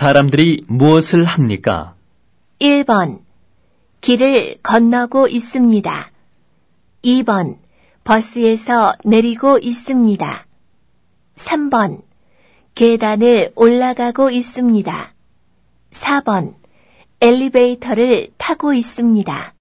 사람들이 무엇을 합니까? 1번. 길을 건너고 있습니다. 2번. 버스에서 내리고 있습니다. 3번. 계단을 올라가고 있습니다. 4번. 엘리베이터를 타고 있습니다.